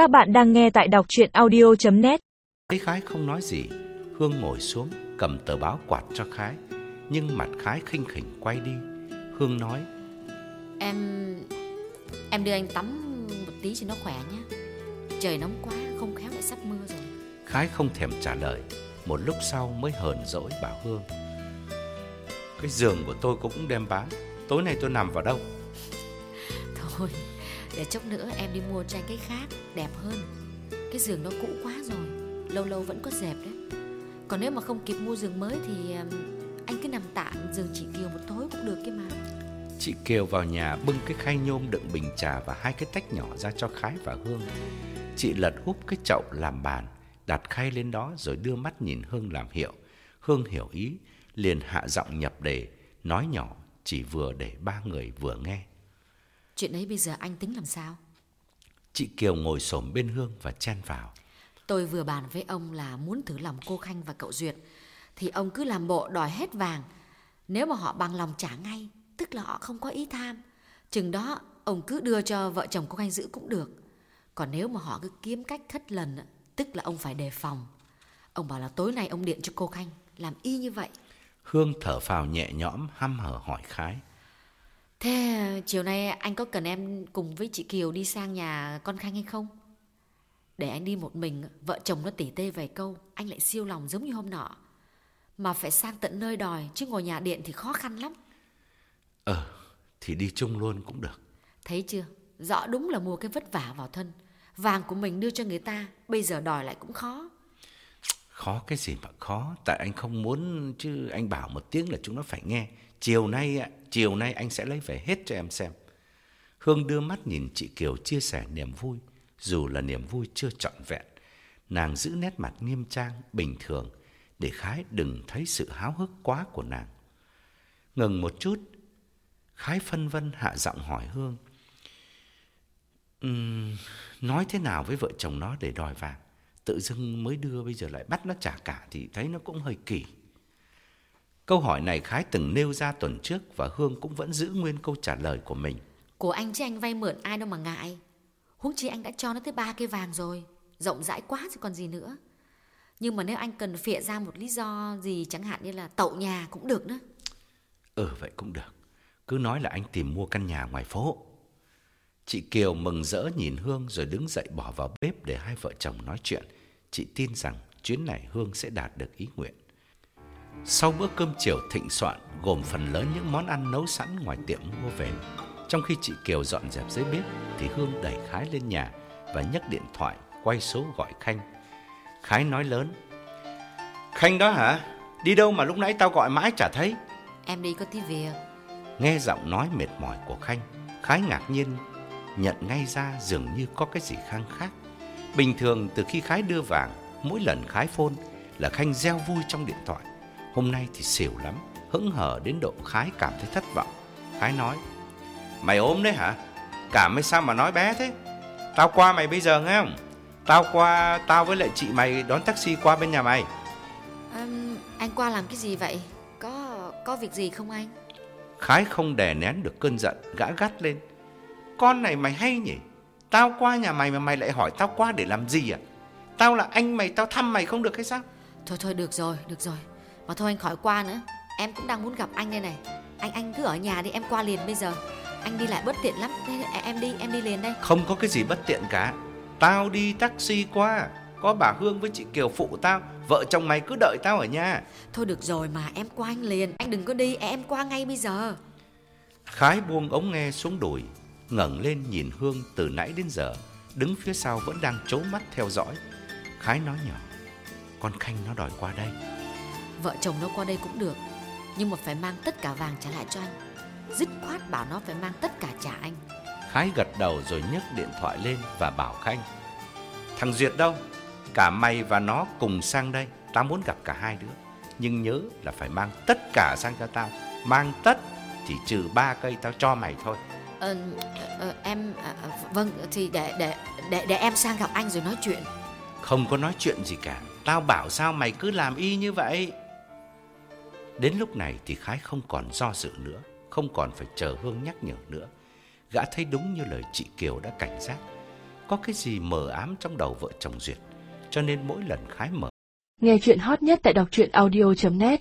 Các bạn đang nghe tại đọc chuyện audio.net Thấy Khái không nói gì, Hương ngồi xuống, cầm tờ báo quạt cho Khái. Nhưng mặt Khái khinh khỉnh quay đi. Hương nói, Em... Em đưa anh tắm một tí cho nó khỏe nhé Trời nóng quá, không khéo lại sắp mưa rồi Khái không thèm trả lời. Một lúc sau mới hờn dỗi bảo Hương. Cái giường của tôi cũng đem bán. Tối nay tôi nằm vào đâu? Thôi, để chốc nữa em đi mua tranh cái khác, đẹp hơn Cái giường nó cũ quá rồi, lâu lâu vẫn có dẹp đấy Còn nếu mà không kịp mua giường mới thì anh cứ nằm tạm giường chị Kiều một tối cũng được kia mà Chị Kiều vào nhà bưng cái khay nhôm đựng bình trà và hai cái tách nhỏ ra cho Khái và Hương. Chị lật úp cái chậu làm bàn, đặt khay lên đó rồi đưa mắt nhìn Hương làm hiệu. Hương hiểu ý, liền hạ giọng nhập đề, nói nhỏ chỉ vừa để ba người vừa nghe. Chuyện ấy bây giờ anh tính làm sao? Chị Kiều ngồi xổm bên Hương và chen vào. Tôi vừa bàn với ông là muốn thử lòng cô Khanh và cậu Duyệt Thì ông cứ làm bộ đòi hết vàng Nếu mà họ bằng lòng trả ngay Tức là họ không có ý tham Chừng đó ông cứ đưa cho vợ chồng cô Khanh giữ cũng được Còn nếu mà họ cứ kiếm cách khất lần á, Tức là ông phải đề phòng Ông bảo là tối nay ông điện cho cô Khanh Làm y như vậy Hương thở phào nhẹ nhõm hăm hở hỏi Khái. Thế chiều nay anh có cần em cùng với chị Kiều đi sang nhà con Khanh hay không? Để anh đi một mình, vợ chồng nó tỉ tê vài câu, anh lại siêu lòng giống như hôm nọ. Mà phải sang tận nơi đòi, chứ ngồi nhà điện thì khó khăn lắm. Ờ, thì đi chung luôn cũng được. Thấy chưa? Rõ đúng là mua cái vất vả vào thân. Vàng của mình đưa cho người ta, bây giờ đòi lại cũng khó. Khó cái gì mà khó, tại anh không muốn chứ anh bảo một tiếng là chúng nó phải nghe. Chiều nay ạ, chiều nay anh sẽ lấy về hết cho em xem. Hương đưa mắt nhìn chị Kiều chia sẻ niềm vui, dù là niềm vui chưa trọn vẹn. Nàng giữ nét mặt nghiêm trang, bình thường, để Khái đừng thấy sự háo hức quá của nàng. Ngừng một chút, Khái phân vân hạ giọng hỏi Hương. Um, nói thế nào với vợ chồng nó để đòi vàng? Tự dưng mới đưa bây giờ lại bắt nó trả cả thì thấy nó cũng hơi kỳ. Câu hỏi này Khái từng nêu ra tuần trước và Hương cũng vẫn giữ nguyên câu trả lời của mình. Của anh chứ anh vay mượn ai đâu mà ngại. Huống chi anh đã cho nó tới ba cây vàng rồi. Rộng rãi quá chứ còn gì nữa. Nhưng mà nếu anh cần phịa ra một lý do gì chẳng hạn như là tậu nhà cũng được nữa. Ừ vậy cũng được. Cứ nói là anh tìm mua căn nhà ngoài phố. Chị Kiều mừng rỡ nhìn Hương rồi đứng dậy bỏ vào bếp để hai vợ chồng nói chuyện. Chị tin rằng chuyến này Hương sẽ đạt được ý nguyện. Sau bữa cơm chiều thịnh soạn gồm phần lớn những món ăn nấu sẵn ngoài tiệm mua về. Trong khi chị Kiều dọn dẹp dưới bếp thì Hương đẩy Khái lên nhà và nhấc điện thoại quay số gọi Khanh. Khái nói lớn. Khanh đó hả? Đi đâu mà lúc nãy tao gọi mãi chả thấy? Em đi có tí việc. Nghe giọng nói mệt mỏi của Khanh, Khái ngạc nhiên nhận ngay ra dường như có cái gì khang khác. Bình thường từ khi Khái đưa vàng, mỗi lần Khái phone là Khanh reo vui trong điện thoại. Hôm nay thì xỉu lắm, hững hờ đến độ Khái cảm thấy thất vọng. Khái nói, mày ốm đấy hả? Cảm hay sao mà nói bé thế? Tao qua mày bây giờ nghe không? Tao qua, tao với lại chị mày đón taxi qua bên nhà mày. Ừm, anh qua làm cái gì vậy? Có có việc gì không anh? Khái không đè nén được cơn giận, gã gắt lên. Con này mày hay nhỉ? Tao qua nhà mày mà mày lại hỏi tao qua để làm gì à? Tao là anh mày, tao thăm mày không được hay sao? Thôi thôi được rồi, được rồi. Mà thôi anh khỏi qua nữa. Em cũng đang muốn gặp anh đây này. Anh anh cứ ở nhà đi, em qua liền bây giờ. Anh đi lại bất tiện lắm. Thế em đi, em đi liền đây. Không có cái gì bất tiện cả. Tao đi taxi qua, có bà Hương với chị Kiều phụ tao, vợ chồng mày cứ đợi tao ở nhà. Thôi được rồi mà em qua anh liền. Anh đừng có đi, em qua ngay bây giờ. Khái buông ống nghe xuống đùi, ngẩng lên nhìn Hương từ nãy đến giờ, đứng phía sau vẫn đang trố mắt theo dõi. Khái nói nhỏ, con Khanh nó đòi qua đây. Vợ chồng nó qua đây cũng được. Nhưng mà phải mang tất cả vàng trả lại cho anh. Dứt khoát bảo nó phải mang tất cả trả anh. Khái gật đầu rồi nhấc điện thoại lên và bảo Khanh. Thằng Duyệt đâu? Cả mày và nó cùng sang đây. Tao muốn gặp cả hai đứa. Nhưng nhớ là phải mang tất cả sang cho tao. Mang tất, chỉ trừ ba cây tao cho mày thôi. Ờ, ờ, em à, à, vâng thì để để để để em sang gặp anh rồi nói chuyện. Không có nói chuyện gì cả. Tao bảo sao mày cứ làm y như vậy. Đến lúc này thì Khái không còn do dự nữa, không còn phải chờ Hương nhắc nhở nữa. Gã thấy đúng như lời chị Kiều đã cảnh giác. có cái gì mờ ám trong đầu vợ chồng Duyệt, cho nên mỗi lần Khái mở Nghe chuyện hot nhất tại đọc truyện audio.net